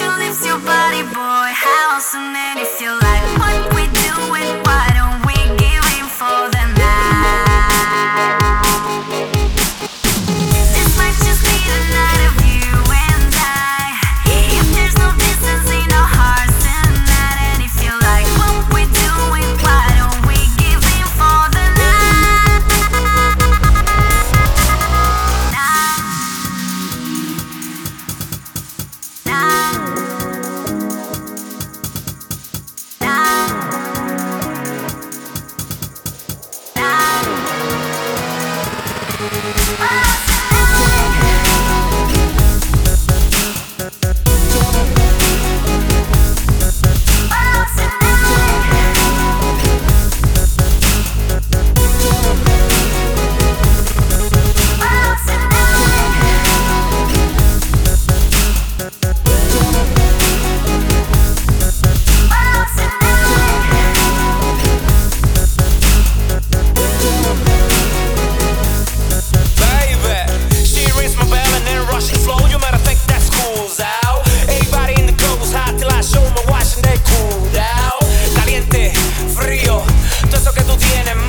you lose your body, boy. How awesome and if you Bye. eso que tú tienes,